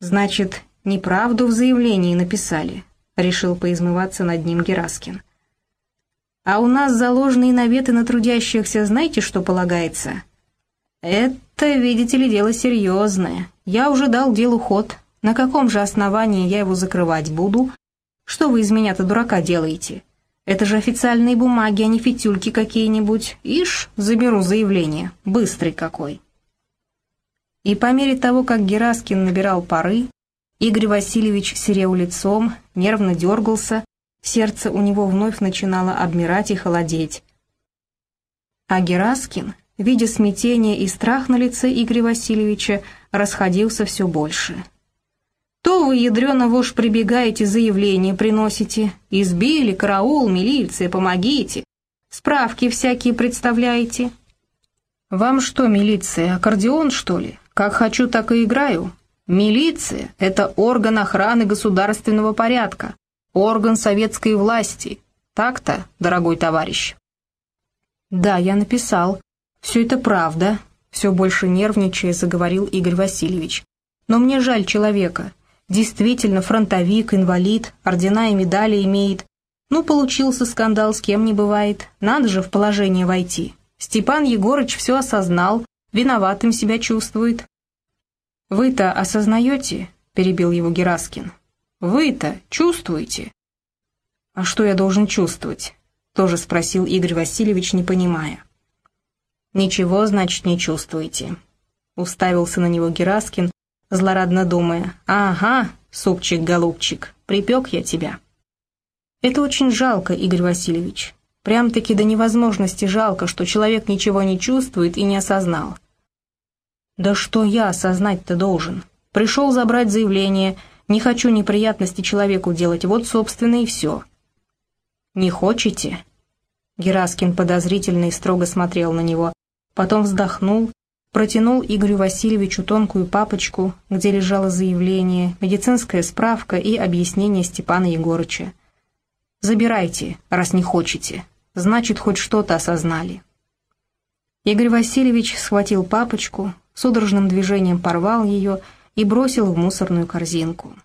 Значит, неправду в заявлении написали, решил поизмываться над ним Гераскин. А у нас заложенные наветы на трудящихся, знаете, что полагается? Это, видите ли, дело серьезное. Я уже дал делу ход. На каком же основании я его закрывать буду? Что вы из меня-то дурака делаете? Это же официальные бумаги, а не фитюльки какие-нибудь. Ишь, заберу заявление. Быстрый какой. И по мере того, как Гераскин набирал пары, Игорь Васильевич серел лицом, нервно дергался, сердце у него вновь начинало обмирать и холодеть. А Гераскин, видя смятение и страх на лице Игоря Васильевича, расходился все больше. То вы, ядрёно вож, прибегаете, заявление приносите. Избили, караул, милиция, помогите. Справки всякие представляете. Вам что, милиция, аккордеон, что ли? Как хочу, так и играю. Милиция — это орган охраны государственного порядка, орган советской власти. Так-то, дорогой товарищ? Да, я написал. Все это правда, все больше нервничая заговорил Игорь Васильевич. Но мне жаль человека. Действительно, фронтовик, инвалид, ордена и медали имеет. Ну, получился скандал, с кем не бывает. Надо же в положение войти. Степан Егорыч все осознал, виноватым себя чувствует. «Вы-то осознаете?» — перебил его Гераскин. «Вы-то чувствуете?» «А что я должен чувствовать?» — тоже спросил Игорь Васильевич, не понимая. «Ничего, значит, не чувствуете», — уставился на него Гераскин, злорадно думая, «Ага, супчик-голубчик, припек я тебя». «Это очень жалко, Игорь Васильевич. Прям-таки до невозможности жалко, что человек ничего не чувствует и не осознал». «Да что я осознать-то должен? Пришел забрать заявление, не хочу неприятности человеку делать, вот, собственно, и все». «Не хочете?» Гераскин подозрительно и строго смотрел на него, потом вздохнул протянул Игорю Васильевичу тонкую папочку, где лежало заявление, медицинская справка и объяснение Степана Егорыча. «Забирайте, раз не хотите. Значит, хоть что-то осознали». Игорь Васильевич схватил папочку, судорожным движением порвал ее и бросил в мусорную корзинку.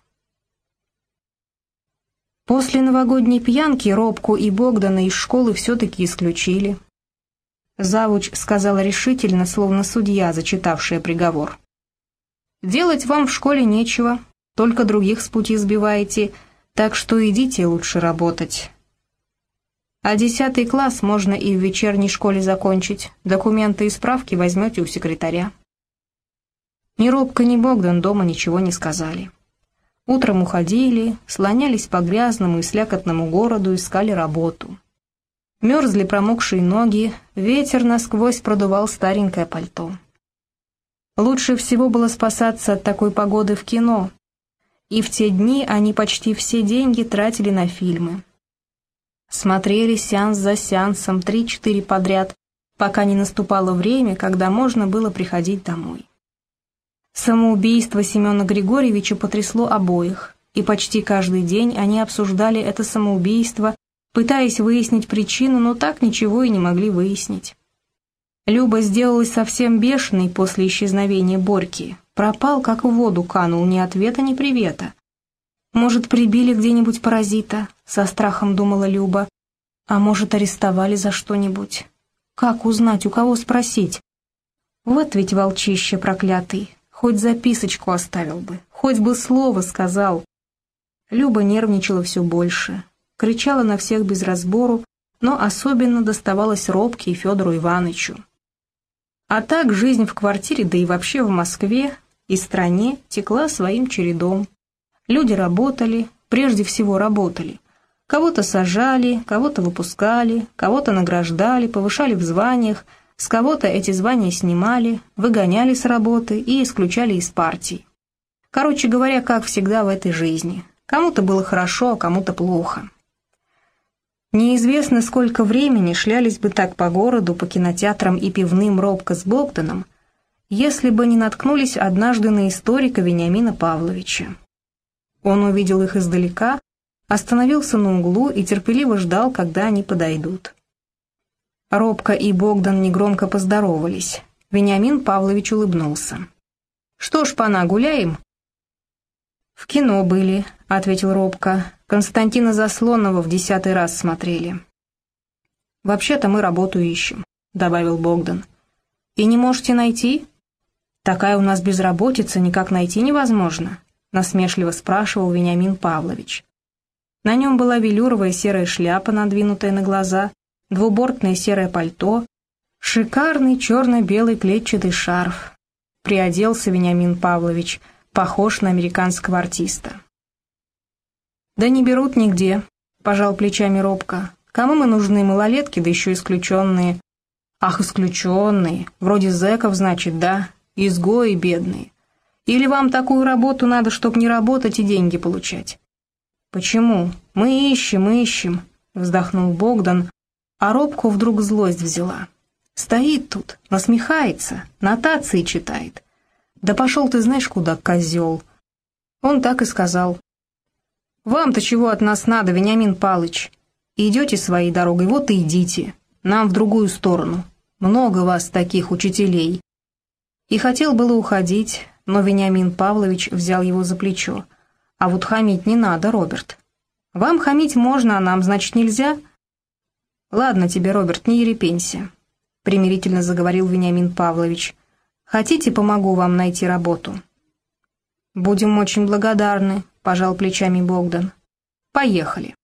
После новогодней пьянки Робку и Богдана из школы все-таки исключили. Завуч сказала решительно, словно судья, зачитавшая приговор. «Делать вам в школе нечего, только других с пути сбиваете, так что идите лучше работать. А десятый класс можно и в вечерней школе закончить, документы и справки возьмете у секретаря». Ни Робка, ни Богдан дома ничего не сказали. Утром уходили, слонялись по грязному и слякотному городу, искали работу. Мерзли промокшие ноги, ветер насквозь продувал старенькое пальто. Лучше всего было спасаться от такой погоды в кино, и в те дни они почти все деньги тратили на фильмы. Смотрели сеанс за сеансом три-четыре подряд, пока не наступало время, когда можно было приходить домой. Самоубийство Семена Григорьевича потрясло обоих, и почти каждый день они обсуждали это самоубийство пытаясь выяснить причину, но так ничего и не могли выяснить. Люба сделалась совсем бешеной после исчезновения Борьки. Пропал, как в воду канул, ни ответа, ни привета. Может, прибили где-нибудь паразита, со страхом думала Люба. А может, арестовали за что-нибудь. Как узнать, у кого спросить? Вот ведь волчище проклятый, хоть записочку оставил бы, хоть бы слово сказал. Люба нервничала все больше, кричала на всех без разбору, но особенно доставалось Робке и Федору Ивановичу. А так жизнь в квартире, да и вообще в Москве и стране текла своим чередом. Люди работали, прежде всего работали. Кого-то сажали, кого-то выпускали, кого-то награждали, повышали в званиях, с кого-то эти звания снимали, выгоняли с работы и исключали из партий. Короче говоря, как всегда в этой жизни. Кому-то было хорошо, а кому-то плохо. Неизвестно, сколько времени шлялись бы так по городу, по кинотеатрам и пивным робко с Богданом, если бы не наткнулись однажды на историка Вениамина Павловича. Он увидел их издалека, остановился на углу и терпеливо ждал, когда они подойдут. Робко и Богдан негромко поздоровались. Вениамин Павлович улыбнулся. «Что ж, пана, гуляем?» «В кино были», — ответил Робко. «Константина Заслонова в десятый раз смотрели». «Вообще-то мы работу ищем», — добавил Богдан. «И не можете найти?» «Такая у нас безработица, никак найти невозможно», — насмешливо спрашивал Вениамин Павлович. На нем была велюровая серая шляпа, надвинутая на глаза, двубортное серое пальто, шикарный черно-белый клетчатый шарф. Приоделся Вениамин Павлович, похож на американского артиста. «Да не берут нигде», — пожал плечами робко. «Кому мы нужны малолетки, да еще исключенные?» «Ах, исключенные! Вроде зэков, значит, да? изгои бедные. Или вам такую работу надо, чтоб не работать и деньги получать?» «Почему? Мы ищем, ищем», — вздохнул Богдан, а Робку вдруг злость взяла. «Стоит тут, насмехается, нотации читает. Да пошел ты знаешь куда, козел!» Он так и сказал. «Вам-то чего от нас надо, Вениамин Палыч? Идете своей дорогой, вот и идите. Нам в другую сторону. Много вас таких учителей. И хотел было уходить, но Вениамин Павлович взял его за плечо. «А вот хамить не надо, Роберт. Вам хамить можно, а нам, значит, нельзя?» «Ладно тебе, Роберт, не ерепенься», — примирительно заговорил Вениамин Павлович. «Хотите, помогу вам найти работу?» «Будем очень благодарны», — пожал плечами Богдан. «Поехали».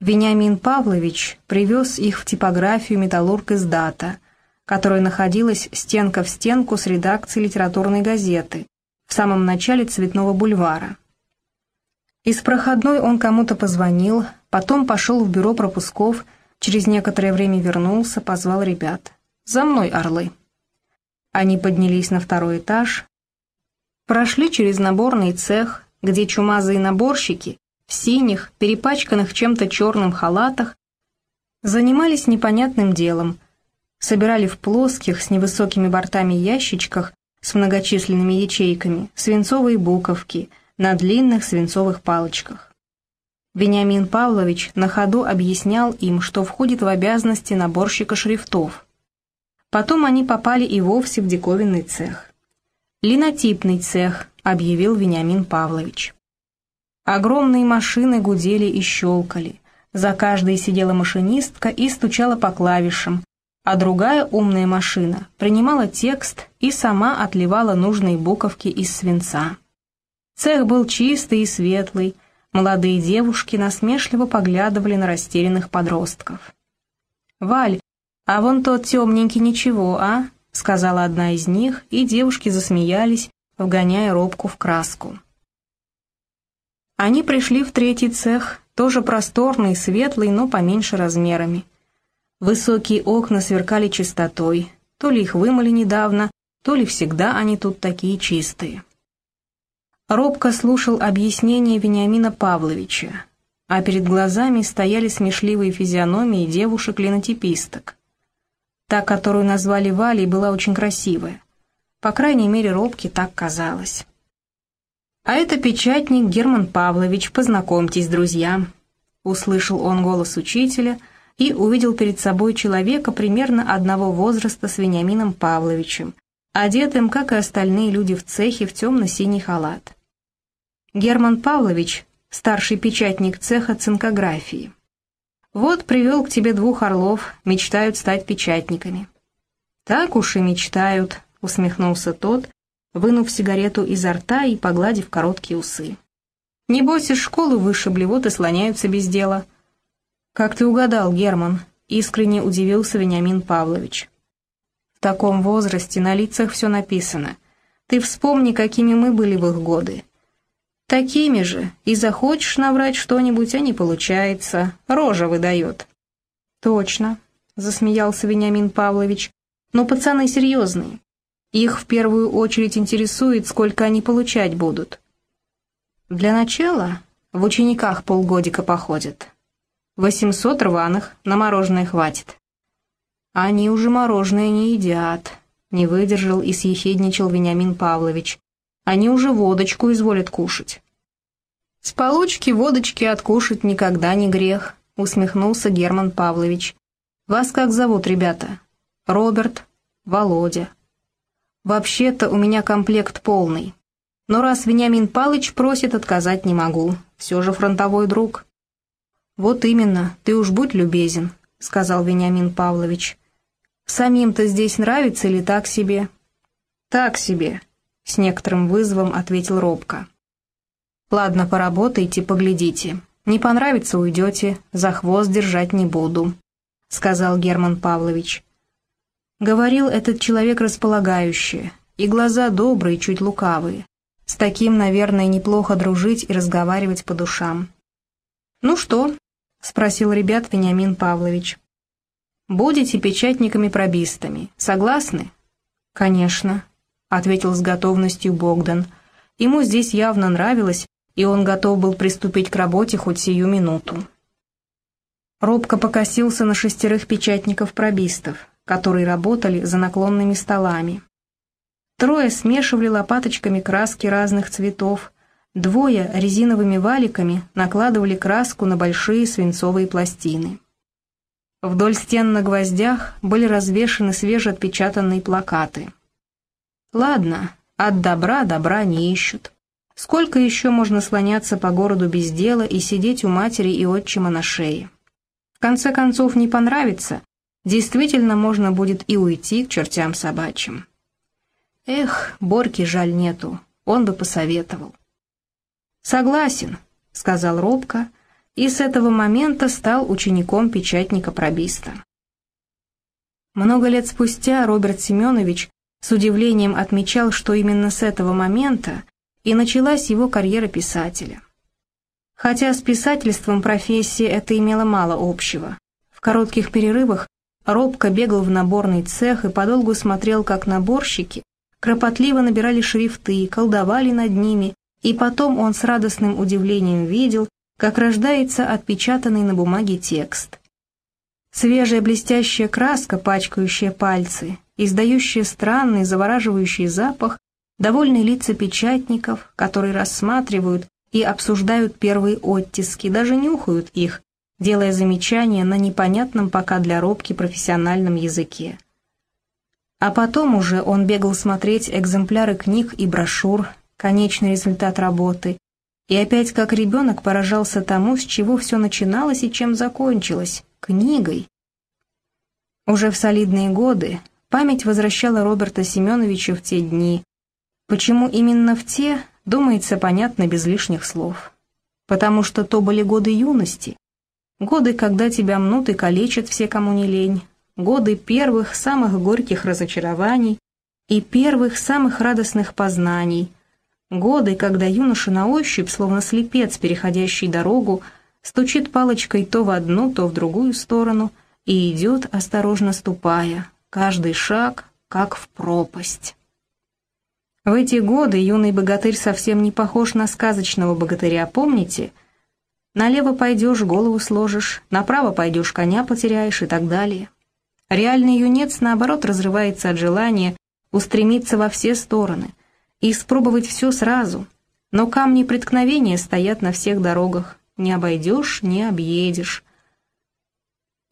Вениамин Павлович привез их в типографию «Металлург» из дата, которая находилась стенка в стенку с редакцией литературной газеты в самом начале Цветного бульвара. Из проходной он кому-то позвонил, потом пошел в бюро пропусков, через некоторое время вернулся, позвал ребят. «За мной, орлы!» Они поднялись на второй этаж, прошли через наборный цех, где чумазые наборщики в синих, перепачканных чем-то черным халатах занимались непонятным делом, собирали в плоских с невысокими бортами ящичках с многочисленными ячейками свинцовые буковки на длинных свинцовых палочках. Вениамин Павлович на ходу объяснял им, что входит в обязанности наборщика шрифтов. Потом они попали и вовсе в диковинный цех. «Линотипный цех», — объявил Вениамин Павлович. Огромные машины гудели и щелкали. За каждой сидела машинистка и стучала по клавишам, а другая умная машина принимала текст и сама отливала нужные буковки из свинца. Цех был чистый и светлый, молодые девушки насмешливо поглядывали на растерянных подростков. «Валь, а вон тот темненький ничего, а?» — сказала одна из них, и девушки засмеялись, вгоняя робку в краску. Они пришли в третий цех, тоже просторный, светлый, но поменьше размерами. Высокие окна сверкали чистотой, то ли их вымыли недавно, то ли всегда они тут такие чистые. Робко слушал объяснение Вениамина Павловича, а перед глазами стояли смешливые физиономии девушек-линотиписток. Та, которую назвали Валей, была очень красивая. По крайней мере, Робке так казалось. «А это печатник Герман Павлович, познакомьтесь, друзья», — услышал он голос учителя — и увидел перед собой человека примерно одного возраста с Вениамином Павловичем, одетым, как и остальные люди в цехе, в темно-синий халат. Герман Павлович, старший печатник цеха цинкографии. «Вот привел к тебе двух орлов, мечтают стать печатниками». «Так уж и мечтают», — усмехнулся тот, вынув сигарету изо рта и погладив короткие усы. «Небось, из школы вышибли, вот и слоняются без дела». «Как ты угадал, Герман?» — искренне удивился Вениамин Павлович. «В таком возрасте на лицах все написано. Ты вспомни, какими мы были в их годы. Такими же, и захочешь наврать что-нибудь, а не получается, рожа выдает». «Точно», — засмеялся Вениамин Павлович, «но пацаны серьезные. Их в первую очередь интересует, сколько они получать будут». «Для начала в учениках полгодика походят, Восемьсот рваных, на мороженое хватит. Они уже мороженое не едят, не выдержал и съехидничал Вениамин Павлович. Они уже водочку изволят кушать. С получки водочки откушать никогда не грех, усмехнулся Герман Павлович. Вас как зовут, ребята? Роберт, Володя. Вообще-то у меня комплект полный. Но раз Вениамин Палыч просит, отказать не могу. Все же фронтовой друг». «Вот именно, ты уж будь любезен», — сказал Вениамин Павлович. «Самим-то здесь нравится или так себе?» «Так себе», — с некоторым вызовом ответил робко. «Ладно, поработайте, поглядите. Не понравится, уйдете, за хвост держать не буду», — сказал Герман Павлович. Говорил этот человек располагающий, и глаза добрые, чуть лукавые. С таким, наверное, неплохо дружить и разговаривать по душам. «Ну что?» — спросил ребят Вениамин Павлович. «Будете печатниками-пробистами. Согласны?» «Конечно», — ответил с готовностью Богдан. Ему здесь явно нравилось, и он готов был приступить к работе хоть сию минуту. Робко покосился на шестерых печатников-пробистов, которые работали за наклонными столами. Трое смешивали лопаточками краски разных цветов, двое резиновыми валиками накладывали краску на большие свинцовые пластины. Вдоль стен на гвоздях были развешаны свежеотпечатанные плакаты. Ладно, от добра добра не ищут. Сколько еще можно слоняться по городу без дела и сидеть у матери и отчима на шее? В конце концов, не понравится, действительно можно будет и уйти к чертям собачьим. Эх, Борьки жаль нету, он бы посоветовал. «Согласен», — сказал робко, и с этого момента стал учеником печатника-пробиста. Много лет спустя Роберт Семенович с удивлением отмечал, что именно с этого момента и началась его карьера писателя. Хотя с писательством профессия это имела мало общего. В коротких перерывах робко бегал в наборный цех и подолгу смотрел, как наборщики кропотливо набирали шрифты, колдовали над ними, и потом он с радостным удивлением видел, как рождается отпечатанный на бумаге текст. Свежая блестящая краска, пачкающая пальцы, издающая странный завораживающий запах, довольные лица печатников, которые рассматривают и обсуждают первые оттиски, даже нюхают их, делая замечания на непонятном пока для робки профессиональном языке. А потом уже он бегал смотреть экземпляры книг и брошюр, конечный результат работы, и опять как ребенок поражался тому, с чего все начиналось и чем закончилось — книгой. Уже в солидные годы память возвращала Роберта Семеновича в те дни, Почему именно в те, думается, понятно без лишних слов. Потому что то были годы юности, годы, когда тебя мнут и калечат все, кому не лень, годы первых, самых горьких разочарований и первых, самых радостных познаний, годы, когда юноша на ощупь, словно слепец, переходящий дорогу, стучит палочкой то в одну, то в другую сторону и идет, осторожно ступая, каждый шаг, как в пропасть. В эти годы юный богатырь совсем не похож на сказочного богатыря, помните? Налево пойдешь, голову сложишь, направо пойдешь, коня потеряешь и так далее. Реальный юнец, наоборот, разрывается от желания устремиться во все стороны и испробовать все сразу. Но камни преткновения стоят на всех дорогах. Не обойдешь, не объедешь.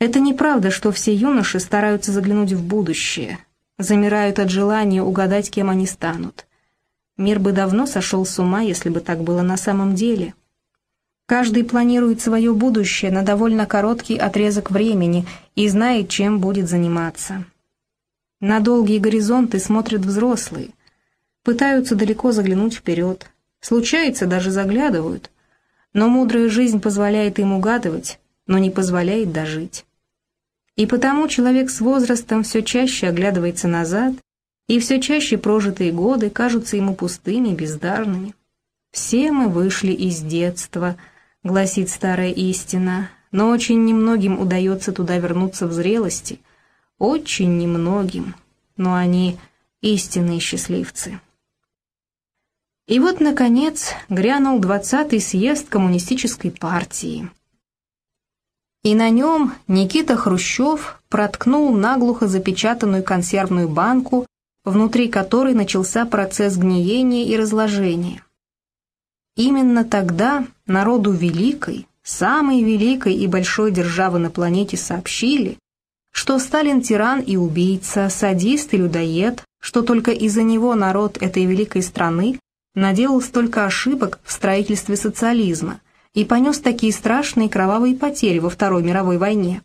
Это неправда, что все юноши стараются заглянуть в будущее, замирают от желания угадать, кем они станут. Мир бы давно сошел с ума, если бы так было на самом деле. Каждый планирует свое будущее на довольно короткий отрезок времени и знает, чем будет заниматься. На долгие горизонты смотрят взрослые, пытаются далеко заглянуть вперед, случается, даже заглядывают, но мудрая жизнь позволяет им угадывать, но не позволяет дожить. И потому человек с возрастом все чаще оглядывается назад, и все чаще прожитые годы кажутся ему пустыми, бездарными. «Все мы вышли из детства», — гласит старая истина, но очень немногим удается туда вернуться в зрелости. Очень немногим, но они истинные счастливцы. И вот, наконец, грянул двадцатый съезд коммунистической партии — и на нем Никита Хрущев проткнул наглухо запечатанную консервную банку, внутри которой начался процесс гниения и разложения. Именно тогда народу великой, самой великой и большой державы на планете сообщили, что Сталин тиран и убийца, садист и людоед, что только из-за него народ этой великой страны наделал столько ошибок в строительстве социализма и понес такие страшные кровавые потери во Второй мировой войне.